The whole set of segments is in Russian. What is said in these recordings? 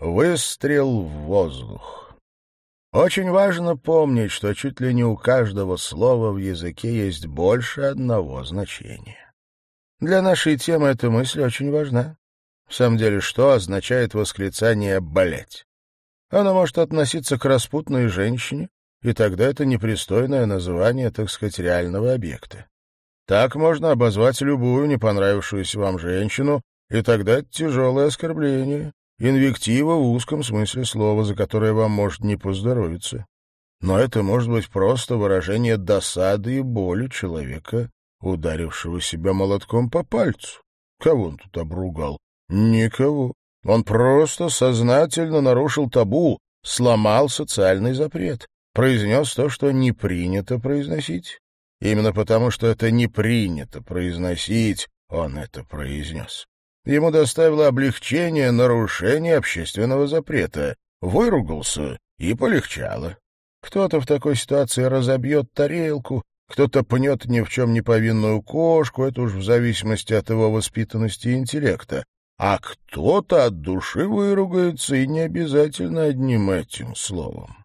выстрел в воздух. Очень важно помнить, что чуть ли не у каждого слова в языке есть больше одного значения. Для нашей темы эта мысль очень важна. В самом деле, что означает восклицание «болеть»? Оно может относиться к распутной женщине, и тогда это непристойное название, так сказать, реального объекта. Так можно обозвать любую не понравившуюся вам женщину, и тогда это тяжелое оскорбление, инвектива в узком смысле слова, за которое вам может не поздоровиться. Но это может быть просто выражение досады и боли человека, ударившего себя молотком по пальцу. Кого он тут обругал? Никого. Он просто сознательно нарушил табу, сломал социальный запрет, произнес то, что не принято произносить. Именно потому, что это не принято произносить, он это произнес. Ему доставило облегчение нарушение общественного запрета. Выругался и полегчало. Кто-то в такой ситуации разобьет тарелку, кто-то пнет ни в чем не повинную кошку, это уж в зависимости от его воспитанности и интеллекта. А кто-то от души выругается, и не обязательно одним этим словом.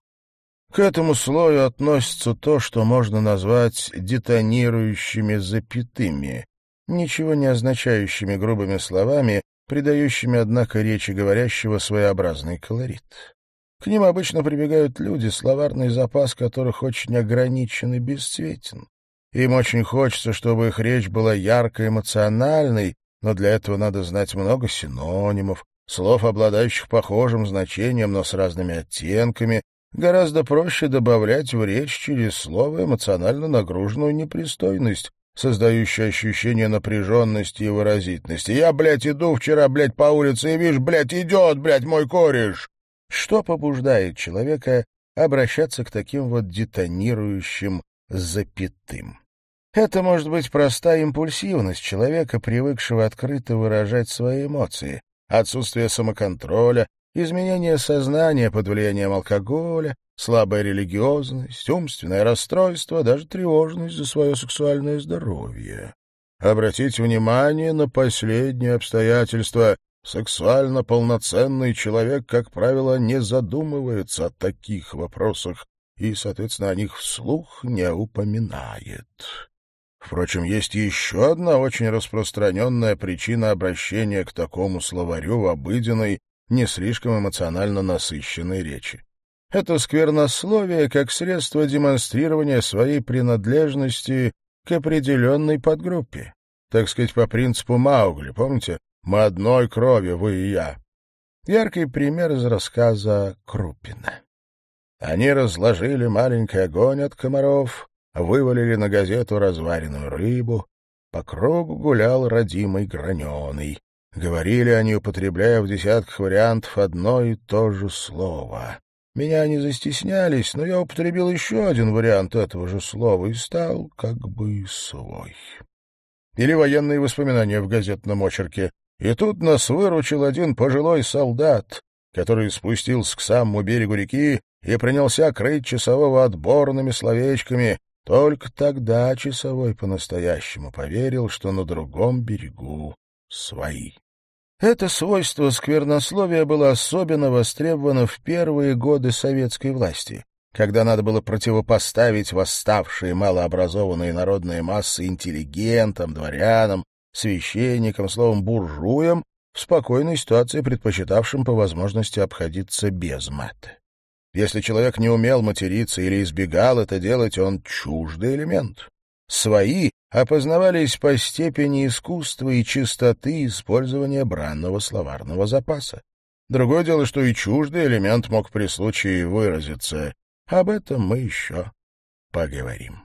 К этому слою относится то, что можно назвать детонирующими запятыми, ничего не означающими грубыми словами, придающими, однако, речи говорящего своеобразный колорит. К ним обычно прибегают люди, словарный запас которых очень ограничен и бесцветен. Им очень хочется, чтобы их речь была ярко эмоциональной, но для этого надо знать много синонимов, слов, обладающих похожим значением, но с разными оттенками. Гораздо проще добавлять в речь через слово эмоционально нагруженную непристойность, создающий ощущение напряженности и выразительности. «Я, блядь, иду вчера, блядь, по улице, и видишь, блядь, идет, блядь, мой кореш!» Что побуждает человека обращаться к таким вот детонирующим запятым? Это может быть простая импульсивность человека, привыкшего открыто выражать свои эмоции, отсутствие самоконтроля, изменение сознания под влиянием алкоголя, слабая религиозность, умственное расстройство, даже тревожность за свое сексуальное здоровье. Обратите внимание на последнее обстоятельство. Сексуально полноценный человек, как правило, не задумывается о таких вопросах и, соответственно, о них вслух не упоминает. Впрочем, есть еще одна очень распространенная причина обращения к такому словарю в обыденной, не слишком эмоционально насыщенной речи. Это сквернословие как средство демонстрирования своей принадлежности к определенной подгруппе. Так сказать, по принципу Маугли, помните? «Мы одной крови, вы и я». Яркий пример из рассказа Крупина. Они разложили маленький огонь от комаров, вывалили на газету разваренную рыбу. По кругу гулял родимый граненый. Говорили они, употребляя в десятках вариантов одно и то же слово. Меня не застеснялись, но я употребил еще один вариант этого же слова и стал как бы свой. Или военные воспоминания в газетном очерке. И тут нас выручил один пожилой солдат, который спустился к самому берегу реки и принялся крыть часового отборными словечками. Только тогда часовой по-настоящему поверил, что на другом берегу свои. Это свойство сквернословия было особенно востребовано в первые годы советской власти, когда надо было противопоставить восставшие малообразованные народные массы интеллигентам, дворянам, священникам, словом, буржуям, в спокойной ситуации предпочитавшим по возможности обходиться без мата. Если человек не умел материться или избегал это делать, он чуждый элемент. Свои опознавались по степени искусства и чистоты использования бранного словарного запаса. Другое дело, что и чуждый элемент мог при случае выразиться. Об этом мы еще поговорим.